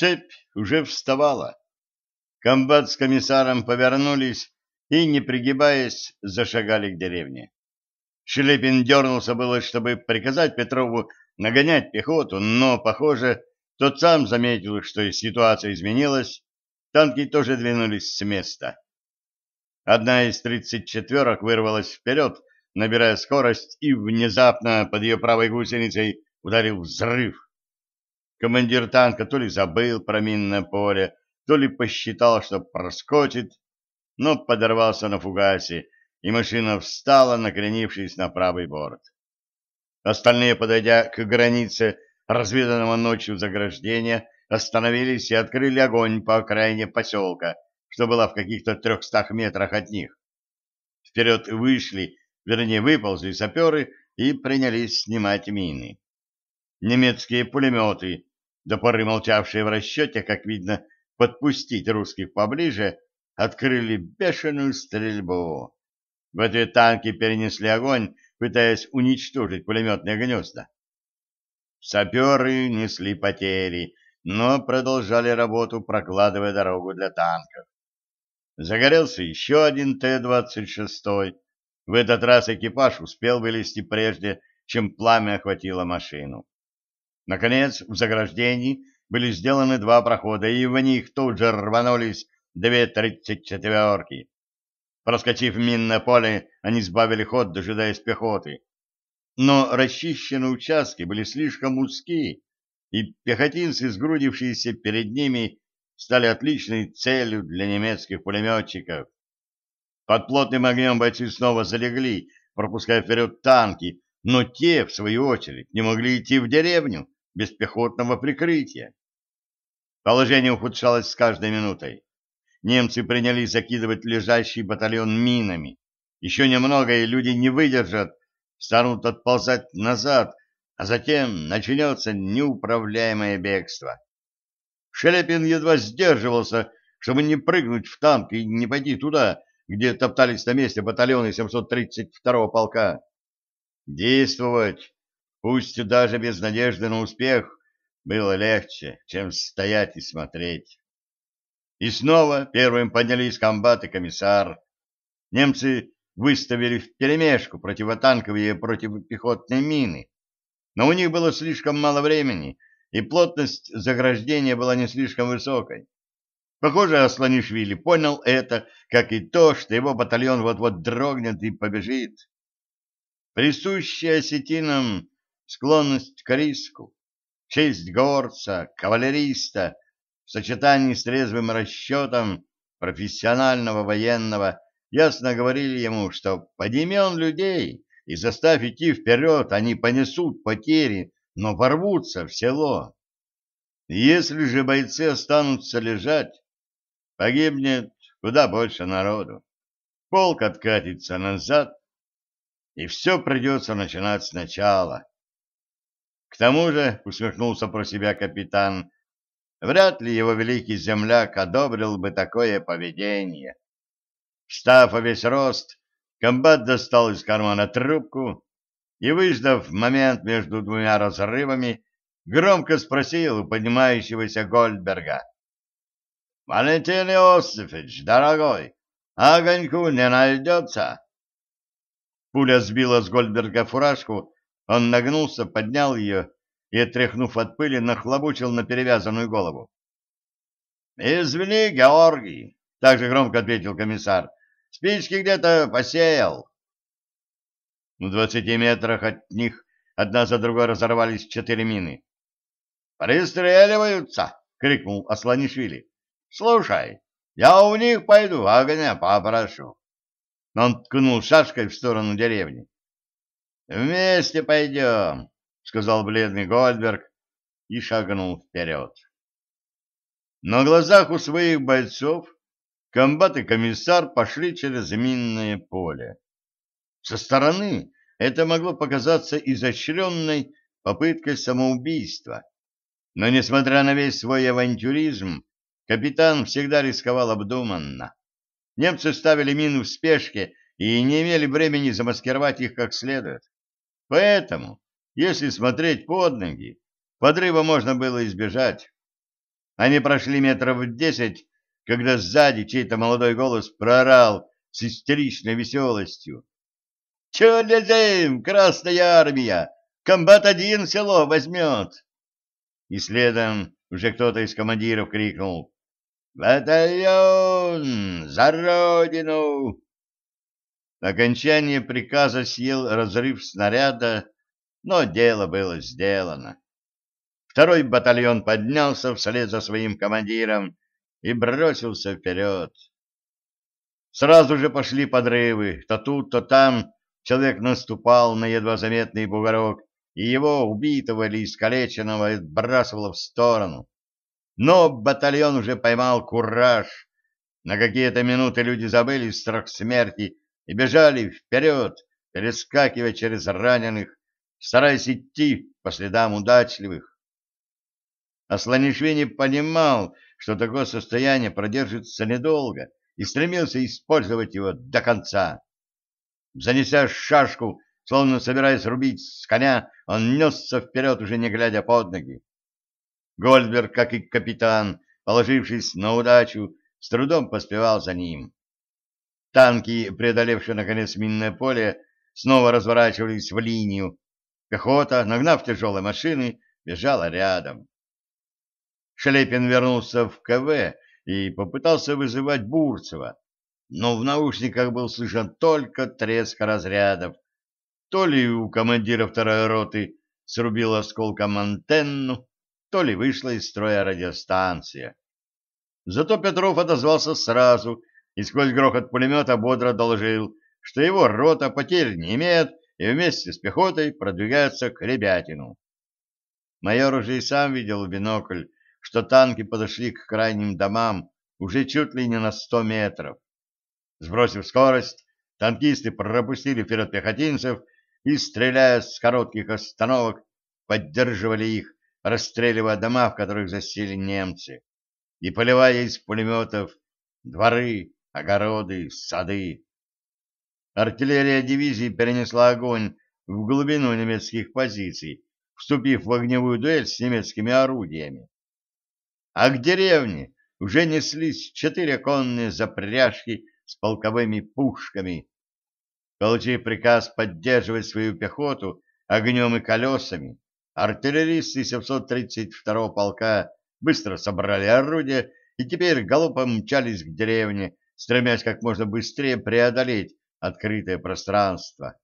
Цепь уже вставала. Комбат с комиссаром повернулись и, не пригибаясь, зашагали к деревне. Шелепин дернулся было, чтобы приказать Петрову нагонять пехоту, но, похоже, тот сам заметил, что ситуация изменилась, танки тоже двинулись с места. Одна из тридцать четверок вырвалась вперед, набирая скорость, и внезапно под ее правой гусеницей ударил взрыв. Командир танка то ли забыл про минное поле, то ли посчитал, что проскочит, но подорвался на фугасе, и машина встала, накренившись на правый борт. Остальные, подойдя к границе разведанного ночью заграждения, остановились и открыли огонь по окраине поселка, что была в каких-то трехстах метрах от них. Вперед вышли, вернее, выползли саперы и принялись снимать мины. Немецкие пулеметы, до поры молчавшие в расчете, как видно, подпустить русских поближе, открыли бешеную стрельбу. В ответ танки перенесли огонь, пытаясь уничтожить пулеметные гнезда. Саперы несли потери, но продолжали работу, прокладывая дорогу для танков. Загорелся еще один Т-26. В этот раз экипаж успел вылезти прежде, чем пламя охватило машину. Наконец, в заграждении были сделаны два прохода, и в них тут же рванулись две тридцать четверки. Проскочив минное поле, они сбавили ход, дожидаясь пехоты. Но расчищенные участки были слишком узкие, и пехотинцы, сгрудившиеся перед ними, стали отличной целью для немецких пулеметчиков. Под плотным огнем бойцы снова залегли, пропуская вперед танки, но те, в свою очередь, не могли идти в деревню без пехотного прикрытия. Положение ухудшалось с каждой минутой. Немцы принялись закидывать лежащий батальон минами. Еще немного, и люди не выдержат, станут отползать назад, а затем начнется неуправляемое бегство. Шелепин едва сдерживался, чтобы не прыгнуть в танк и не пойти туда, где топтались на месте батальоны 732-го полка. Действовать, пусть даже без надежды на успех, было легче, чем стоять и смотреть. И снова первым поднялись комбат и комиссар. Немцы выставили вперемешку противотанковые и противопехотные мины, но у них было слишком мало времени, и плотность заграждения была не слишком высокой. Похоже, Асланишвили понял это, как и то, что его батальон вот-вот дрогнет и побежит. Присущая осетинам склонность к риску, честь горца, кавалериста в сочетании с трезвым расчетом профессионального военного ясно говорили ему, что подними он людей и заставь идти вперед, они понесут потери, но ворвутся в село. Если же бойцы останутся лежать, погибнет куда больше народу. Полк откатится назад, и все придется начинать сначала. К тому же, усмехнулся про себя капитан, вряд ли его великий земляк одобрил бы такое поведение. Встав во весь рост, комбат достал из кармана трубку и, выждав момент между двумя разрывами, громко спросил у поднимающегося Гольдберга. — Валентин Иосифович, дорогой, огоньку не найдется? Пуля сбила с Гольдберга фуражку, он нагнулся, поднял ее и, отряхнув от пыли, нахлобучил на перевязанную голову. — Извини, Георгий, — также громко ответил комиссар, Спички где-то посеял. В двадцати метрах от них одна за другой разорвались четыре мины. «Пристреливаются!» — крикнул Асланишвили. «Слушай, я у них пойду огня попрошу». Он ткнул шашкой в сторону деревни. «Вместе пойдем», — сказал бледный Гольдберг и шагнул вперед. На глазах у своих бойцов комбат и комиссар пошли через минное поле. Со стороны это могло показаться изощренной попыткой самоубийства. Но, несмотря на весь свой авантюризм, капитан всегда рисковал обдуманно. Немцы ставили мины в спешке и не имели времени замаскировать их как следует. Поэтому, если смотреть под ноги, подрыва можно было избежать. Они прошли метров десять, когда сзади чей-то молодой голос проорал с истеричной веселостью. — Че лезем, Красная Армия? Комбат один село возьмет. И следом уже кто-то из командиров крикнул «Батальон! За Родину!» Окончание приказа съел разрыв снаряда, но дело было сделано. Второй батальон поднялся вслед за своим командиром и бросился вперед. Сразу же пошли подрывы, то тут, то там человек наступал на едва заметный бугорок, и его, убитого или искалеченного, отбрасывало в сторону. Но батальон уже поймал кураж. На какие-то минуты люди забыли страх смерти и бежали вперед, перескакивая через раненых, стараясь идти по следам удачливых. Асланишвини понимал, что такое состояние продержится недолго, и стремился использовать его до конца. Занеся шашку, словно собираясь рубить с коня, он несся вперед, уже не глядя под ноги. Гольдберг, как и капитан, положившись на удачу, с трудом поспевал за ним. Танки, преодолевшие наконец минное поле, снова разворачивались в линию. Пехота, нагнав тяжелые машины, бежала рядом. Шелепин вернулся в КВ и попытался вызывать Бурцева, но в наушниках был слышен только треск разрядов. То ли у командира второй роты срубил осколком антенну, то ли вышла из строя радиостанция. Зато Петров отозвался сразу и сквозь грохот пулемета бодро доложил, что его рота потерь не имеет и вместе с пехотой продвигается к Ребятину. Майор уже и сам видел в бинокль, что танки подошли к крайним домам уже чуть ли не на сто метров. Сбросив скорость, танкисты пропустили вперед пехотинцев и, стреляя с коротких остановок, поддерживали их, расстреливая дома, в которых засели немцы, и поливая из пулеметов дворы, огороды, сады. Артиллерия дивизии перенесла огонь в глубину немецких позиций, вступив в огневую дуэль с немецкими орудиями а к деревне уже неслись четыре конные запряжки с полковыми пушками. Получив приказ поддерживать свою пехоту огнем и колесами, артиллеристы 732-го полка быстро собрали орудия и теперь галопом мчались к деревне, стремясь как можно быстрее преодолеть открытое пространство.